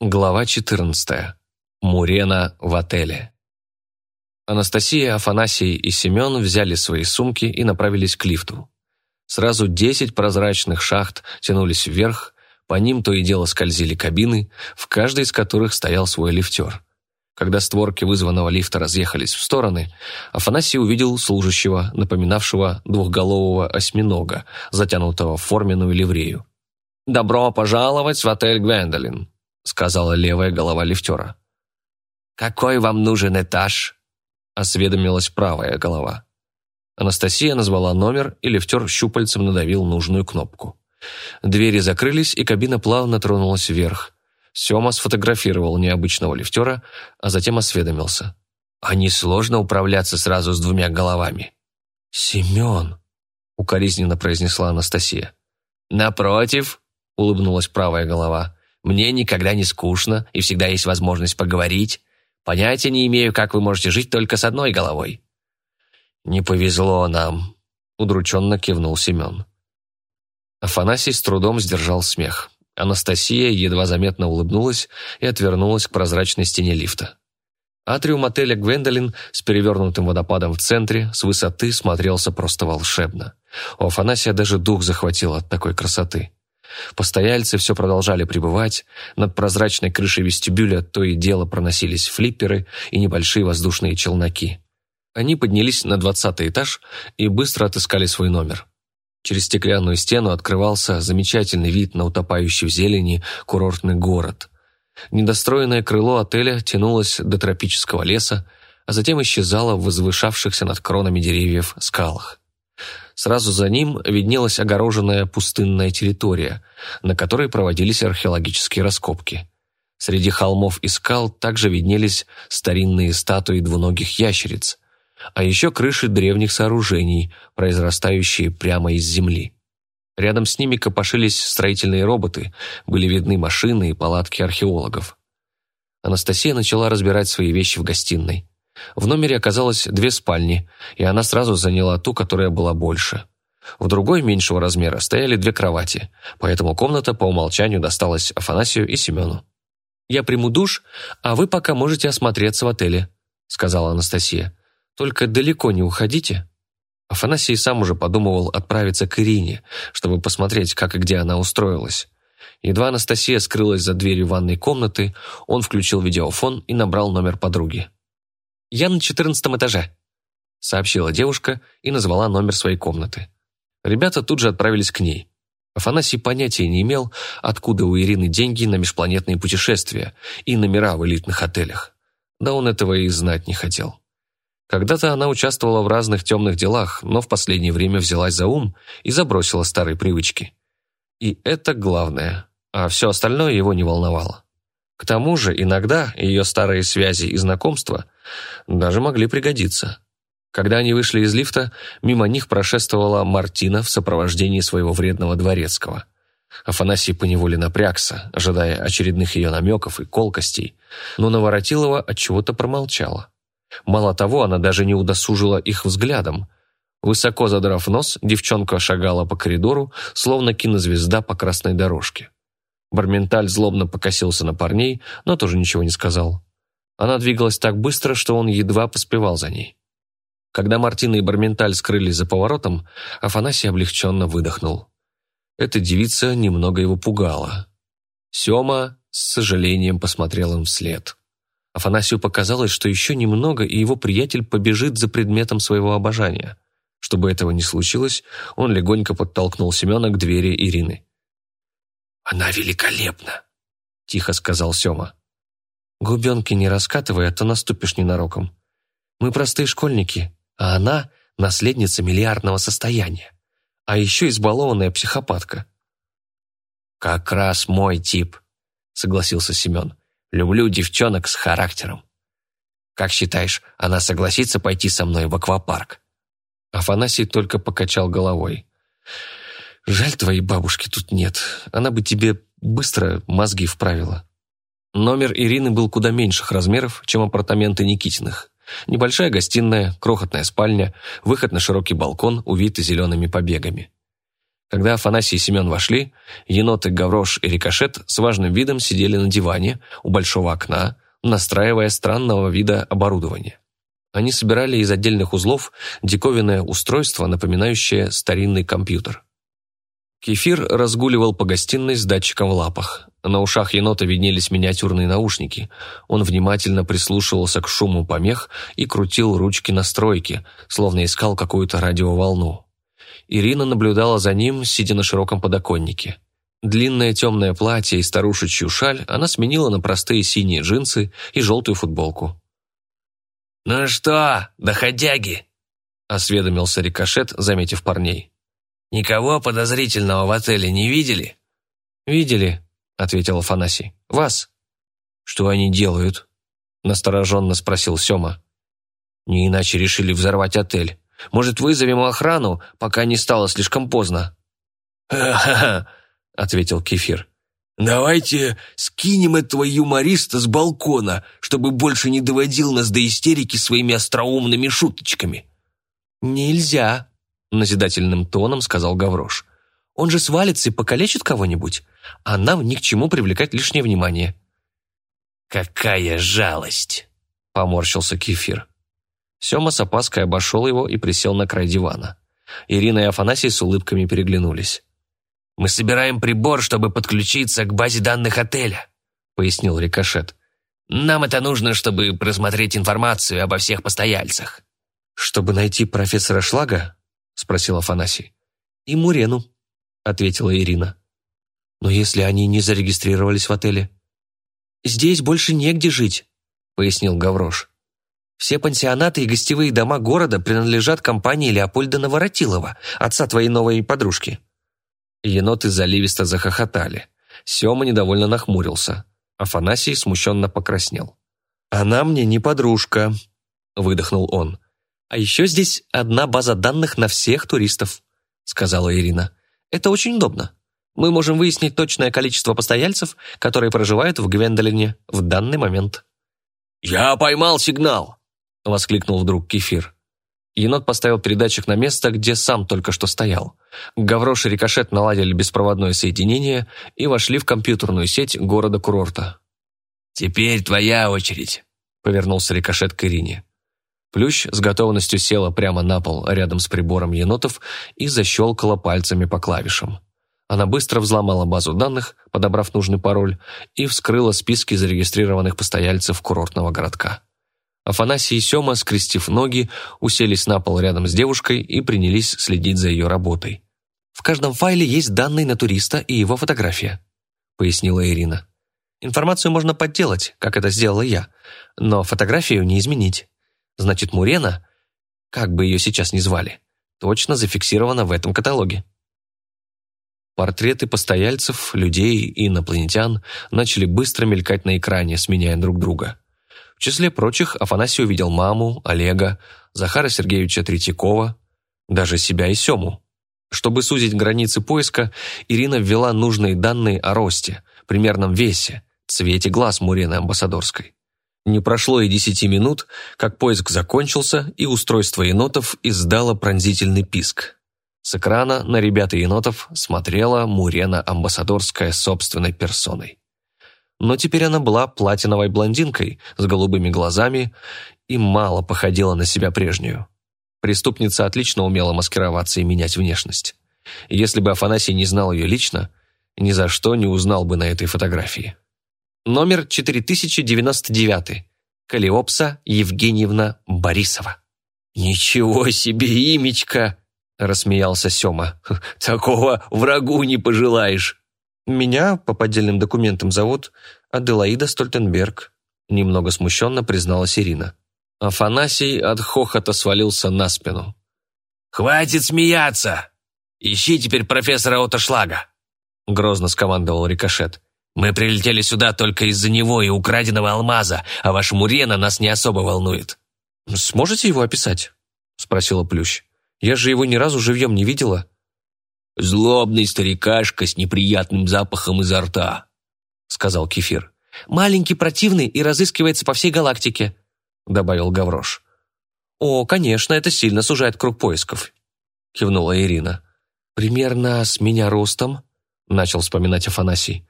Глава 14. Мурена в отеле. Анастасия, Афанасий и Семен взяли свои сумки и направились к лифту. Сразу десять прозрачных шахт тянулись вверх, по ним то и дело скользили кабины, в каждой из которых стоял свой лифтер. Когда створки вызванного лифта разъехались в стороны, Афанасий увидел служащего, напоминавшего двухголового осьминога, затянутого в форменную ливрею. «Добро пожаловать в отель Гвендолин», сказала левая голова лифтера. «Какой вам нужен этаж?» осведомилась правая голова. Анастасия назвала номер, и лифтер щупальцем надавил нужную кнопку. Двери закрылись, и кабина плавно тронулась вверх. Сема сфотографировал необычного лифтера, а затем осведомился. «А не сложно управляться сразу с двумя головами?» «Семен», — укоризненно произнесла Анастасия. «Напротив», — улыбнулась правая голова, мне никогда не скучно, и всегда есть возможность поговорить. Понятия не имею, как вы можете жить только с одной головой». «Не повезло нам», — удрученно кивнул Семен. Афанасий с трудом сдержал смех. Анастасия едва заметно улыбнулась и отвернулась к прозрачной стене лифта. Атриум отеля «Гвендолин» с перевернутым водопадом в центре с высоты смотрелся просто волшебно. У Афанасия даже дух захватил от такой красоты. Постояльцы все продолжали пребывать, над прозрачной крышей вестибюля то и дело проносились флипперы и небольшие воздушные челноки. Они поднялись на двадцатый этаж и быстро отыскали свой номер. Через стеклянную стену открывался замечательный вид на утопающий в зелени курортный город. Недостроенное крыло отеля тянулось до тропического леса, а затем исчезало в возвышавшихся над кронами деревьев скалах. Сразу за ним виднелась огороженная пустынная территория, на которой проводились археологические раскопки. Среди холмов и скал также виднелись старинные статуи двуногих ящериц, а еще крыши древних сооружений, произрастающие прямо из земли. Рядом с ними копошились строительные роботы, были видны машины и палатки археологов. Анастасия начала разбирать свои вещи в гостиной. В номере оказалось две спальни, и она сразу заняла ту, которая была больше. В другой, меньшего размера, стояли две кровати, поэтому комната по умолчанию досталась Афанасию и Семену. «Я приму душ, а вы пока можете осмотреться в отеле», сказала Анастасия. «Только далеко не уходите». Афанасий сам уже подумывал отправиться к Ирине, чтобы посмотреть, как и где она устроилась. Едва Анастасия скрылась за дверью ванной комнаты, он включил видеофон и набрал номер подруги. «Я на четырнадцатом этаже», — сообщила девушка и назвала номер своей комнаты. Ребята тут же отправились к ней. Афанасий понятия не имел, откуда у Ирины деньги на межпланетные путешествия и номера в элитных отелях. Да он этого и знать не хотел. Когда-то она участвовала в разных темных делах, но в последнее время взялась за ум и забросила старые привычки. И это главное, а все остальное его не волновало. К тому же иногда ее старые связи и знакомства даже могли пригодиться. Когда они вышли из лифта, мимо них прошествовала Мартина в сопровождении своего вредного дворецкого. Афанасий поневоле напрягся, ожидая очередных ее намеков и колкостей, но Наворотилова от чего-то промолчала. Мало того, она даже не удосужила их взглядом. Высоко задрав нос, девчонка шагала по коридору, словно кинозвезда по красной дорожке. Барменталь злобно покосился на парней, но тоже ничего не сказал. Она двигалась так быстро, что он едва поспевал за ней. Когда Мартина и Барменталь скрылись за поворотом, Афанасий облегченно выдохнул. Эта девица немного его пугала. Сема с сожалением посмотрел им вслед. Афанасию показалось, что еще немного, и его приятель побежит за предметом своего обожания. Чтобы этого не случилось, он легонько подтолкнул Семена к двери Ирины. «Она великолепна!» — тихо сказал Сема. «Губенки не раскатывай, а то наступишь ненароком. Мы простые школьники, а она — наследница миллиардного состояния. А еще избалованная психопатка». «Как раз мой тип», — согласился Семен. «Люблю девчонок с характером. Как считаешь, она согласится пойти со мной в аквапарк?» Афанасий только покачал головой. Жаль, твоей бабушки тут нет. Она бы тебе быстро мозги вправила. Номер Ирины был куда меньших размеров, чем апартаменты Никитиных. Небольшая гостиная, крохотная спальня, выход на широкий балкон, увитый зелеными побегами. Когда Афанасий и Семен вошли, еноты Гаврош и Рикошет с важным видом сидели на диване у большого окна, настраивая странного вида оборудование. Они собирали из отдельных узлов диковинное устройство, напоминающее старинный компьютер. Кефир разгуливал по гостиной с датчиком в лапах. На ушах енота виднелись миниатюрные наушники. Он внимательно прислушивался к шуму помех и крутил ручки настройки, словно искал какую-то радиоволну. Ирина наблюдала за ним, сидя на широком подоконнике. Длинное темное платье и старушечью шаль она сменила на простые синие джинсы и желтую футболку. «Ну что, доходяги?» – осведомился Рикошет, заметив парней. «Никого подозрительного в отеле не видели?» «Видели», – ответил Афанасий. «Вас». «Что они делают?» – настороженно спросил Сема. «Не иначе решили взорвать отель. Может, вызовем охрану, пока не стало слишком поздно?» «Ха-ха-ха», — ответил Кефир. «Давайте скинем этого юмориста с балкона, чтобы больше не доводил нас до истерики своими остроумными шуточками». «Нельзя», — назидательным тоном сказал Гаврош. «Он же свалится и покалечит кого-нибудь, а нам ни к чему привлекать лишнее внимание». «Какая жалость!» — поморщился Кефир. Сема с опаской обошел его и присел на край дивана. Ирина и Афанасий с улыбками переглянулись. «Мы собираем прибор, чтобы подключиться к базе данных отеля», — пояснил Рикошет. «Нам это нужно, чтобы просмотреть информацию обо всех постояльцах». «Чтобы найти профессора Шлага?» — спросил Афанасий. «И Мурену», — ответила Ирина. «Но если они не зарегистрировались в отеле?» «Здесь больше негде жить», — пояснил Гаврош. Все пансионаты и гостевые дома города принадлежат компании Леопольда Наворотилова, отца твоей новой подружки». Еноты заливисто захохотали. Сема недовольно нахмурился. Афанасий смущенно покраснел. «Она мне не подружка», — выдохнул он. «А еще здесь одна база данных на всех туристов», — сказала Ирина. «Это очень удобно. Мы можем выяснить точное количество постояльцев, которые проживают в Гвендолине в данный момент». «Я поймал сигнал!» — воскликнул вдруг Кефир. Енот поставил передатчик на место, где сам только что стоял. Гаврош и Рикошет наладили беспроводное соединение и вошли в компьютерную сеть города-курорта. «Теперь твоя очередь», — повернулся Рикошет к Ирине. Плющ с готовностью села прямо на пол рядом с прибором енотов и защелкала пальцами по клавишам. Она быстро взломала базу данных, подобрав нужный пароль, и вскрыла списки зарегистрированных постояльцев курортного городка. Афанасий и Сема, скрестив ноги, уселись на пол рядом с девушкой и принялись следить за ее работой. «В каждом файле есть данные на туриста и его фотография», — пояснила Ирина. «Информацию можно подделать, как это сделала я, но фотографию не изменить. Значит, Мурена, как бы ее сейчас ни звали, точно зафиксирована в этом каталоге». Портреты постояльцев, людей и инопланетян начали быстро мелькать на экране, сменяя друг друга. В числе прочих Афанасий увидел маму, Олега, Захара Сергеевича Третьякова, даже себя и Сему. Чтобы сузить границы поиска, Ирина ввела нужные данные о росте, примерном весе, цвете глаз Мурены Амбассадорской. Не прошло и десяти минут, как поиск закончился, и устройство енотов издало пронзительный писк. С экрана на ребята енотов смотрела Мурена Амбассадорская собственной персоной но теперь она была платиновой блондинкой с голубыми глазами и мало походила на себя прежнюю. Преступница отлично умела маскироваться и менять внешность. если бы Афанасий не знал ее лично, ни за что не узнал бы на этой фотографии. Номер 4099. Калиопса Евгеньевна Борисова. «Ничего себе имечко!» – рассмеялся Сема. «Такого врагу не пожелаешь!» «Меня по поддельным документам зовут Аделаида Стольтенберг», немного смущенно призналась Ирина. Афанасий от хохота свалился на спину. «Хватит смеяться! Ищи теперь профессора Отошлага!» Грозно скомандовал Рикошет. «Мы прилетели сюда только из-за него и украденного алмаза, а ваш Мурена нас не особо волнует». «Сможете его описать?» Спросила Плющ. «Я же его ни разу живьем не видела». «Злобный старикашка с неприятным запахом изо рта», — сказал Кефир. «Маленький, противный и разыскивается по всей галактике», — добавил Гаврош. «О, конечно, это сильно сужает круг поисков», — кивнула Ирина. «Примерно с меня ростом», — начал вспоминать Афанасий.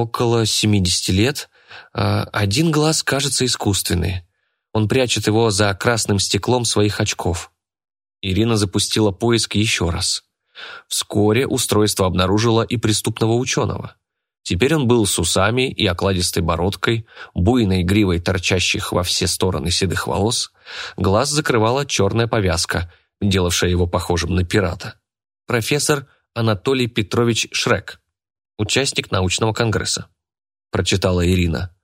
«Около семидесяти лет. А один глаз кажется искусственный. Он прячет его за красным стеклом своих очков». Ирина запустила поиск еще раз. Вскоре устройство обнаружило и преступного ученого. Теперь он был с усами и окладистой бородкой, буйной гривой торчащих во все стороны седых волос, глаз закрывала черная повязка, делавшая его похожим на пирата. Профессор Анатолий Петрович Шрек, участник научного конгресса, прочитала Ирина.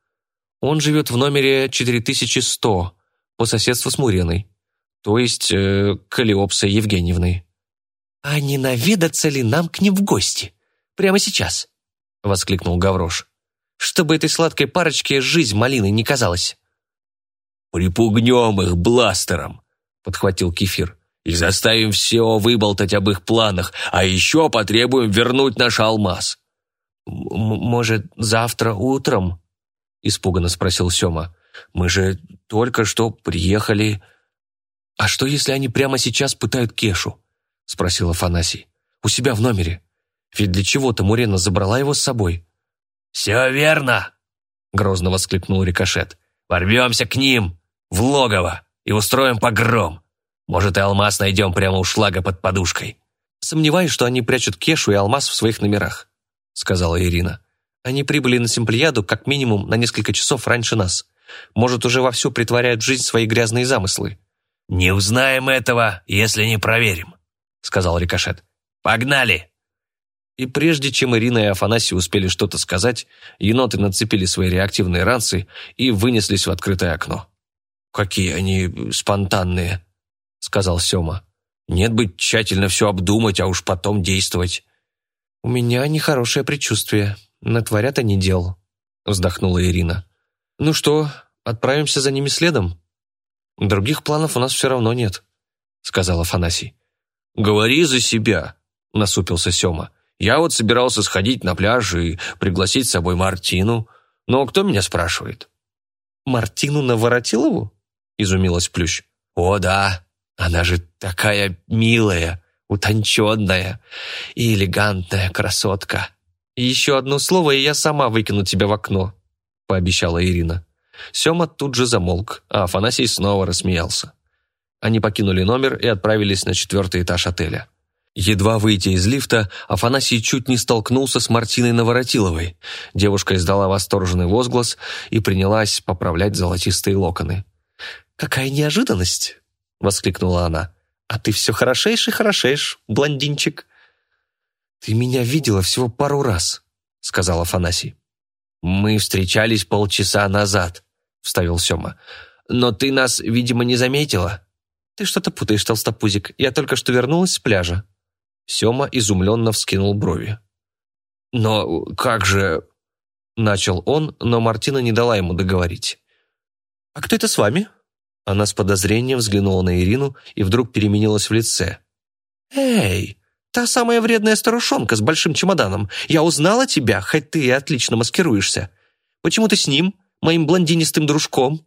Он живет в номере 4100 по соседству с Муреной, то есть э, Калиопсой Евгеньевной. «А не наведаться ли нам к ним в гости? Прямо сейчас?» — воскликнул Гаврош. «Чтобы этой сладкой парочке жизнь малиной не казалась». «Припугнем их бластером», — подхватил Кефир. «И заставим все выболтать об их планах, а еще потребуем вернуть наш алмаз». «Может, завтра утром?» — испуганно спросил Сема. «Мы же только что приехали...» «А что, если они прямо сейчас пытают Кешу?» — спросил Афанасий. «У себя в номере. Ведь для чего-то Мурена забрала его с собой». «Все верно!» — грозно воскликнул Рикошет. «Ворвемся к ним, в логово, и устроим погром. Может, и алмаз найдем прямо у шлага под подушкой». «Сомневаюсь, что они прячут Кешу и алмаз в своих номерах», — сказала Ирина. «Они прибыли на Симплияду как минимум на несколько часов раньше нас. Может, уже вовсю притворяют в жизнь свои грязные замыслы». «Не узнаем этого, если не проверим», сказал Рикошет. «Погнали!» И прежде чем Ирина и Афанасий успели что-то сказать, еноты нацепили свои реактивные ранцы и вынеслись в открытое окно. «Какие они спонтанные», — сказал Сёма. «Нет бы тщательно все обдумать, а уж потом действовать». «У меня нехорошее предчувствие. Натворят они дел», — вздохнула Ирина. «Ну что, отправимся за ними следом?» «Других планов у нас все равно нет», — сказал Афанасий. «Говори за себя», — насупился Сёма. «Я вот собирался сходить на пляж и пригласить с собой Мартину. Но кто меня спрашивает?» «Мартину Наворотилову?» — изумилась Плющ. «О, да, она же такая милая, утонченная и элегантная красотка». «Еще одно слово, и я сама выкину тебя в окно», — пообещала Ирина. Сёма тут же замолк, а Афанасий снова рассмеялся. Они покинули номер и отправились на четвертый этаж отеля. Едва выйдя из лифта, Афанасий чуть не столкнулся с Мартиной Наворотиловой. Девушка издала восторженный возглас и принялась поправлять золотистые локоны. «Какая неожиданность!» — воскликнула она. «А ты все хорошеешь и хорошеешь, блондинчик!» «Ты меня видела всего пару раз», — сказал Афанасий. «Мы встречались полчаса назад», — вставил Сема. «Но ты нас, видимо, не заметила». «Ты что-то путаешь, толстопузик. Я только что вернулась с пляжа». Сёма изумленно вскинул брови. «Но как же...» Начал он, но Мартина не дала ему договорить. «А кто это с вами?» Она с подозрением взглянула на Ирину и вдруг переменилась в лице. «Эй, та самая вредная старушонка с большим чемоданом. Я узнала тебя, хоть ты и отлично маскируешься. Почему ты с ним, моим блондинистым дружком?»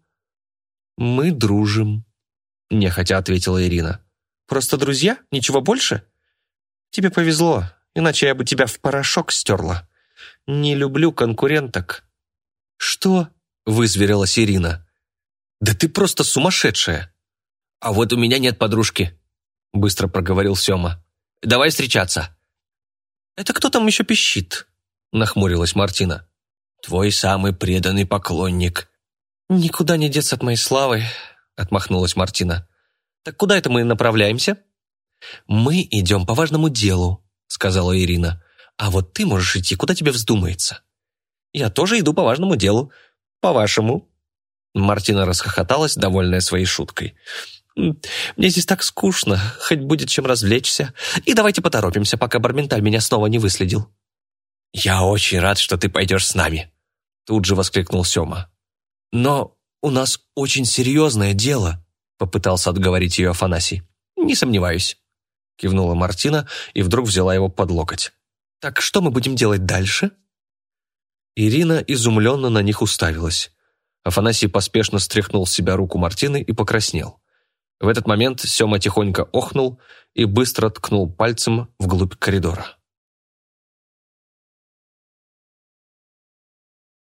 «Мы дружим», — нехотя ответила Ирина. «Просто друзья? Ничего больше? Тебе повезло, иначе я бы тебя в порошок стерла. Не люблю конкуренток». «Что?» — вызверилась Ирина. «Да ты просто сумасшедшая!» «А вот у меня нет подружки», — быстро проговорил Сёма. «Давай встречаться». «Это кто там еще пищит?» — нахмурилась Мартина. «Твой самый преданный поклонник». «Никуда не деться от моей славы», отмахнулась Мартина. «Так куда это мы направляемся?» «Мы идем по важному делу», — сказала Ирина. «А вот ты можешь идти, куда тебе вздумается». «Я тоже иду по важному делу. По-вашему». Мартина расхохоталась, довольная своей шуткой. «Мне здесь так скучно, хоть будет чем развлечься. И давайте поторопимся, пока Барменталь меня снова не выследил». «Я очень рад, что ты пойдешь с нами», — тут же воскликнул Сёма. «Но «У нас очень серьезное дело», — попытался отговорить ее Афанасий. «Не сомневаюсь», — кивнула Мартина и вдруг взяла его под локоть. «Так что мы будем делать дальше?» Ирина изумленно на них уставилась. Афанасий поспешно стряхнул с себя руку Мартины и покраснел. В этот момент Сема тихонько охнул и быстро ткнул пальцем вглубь коридора.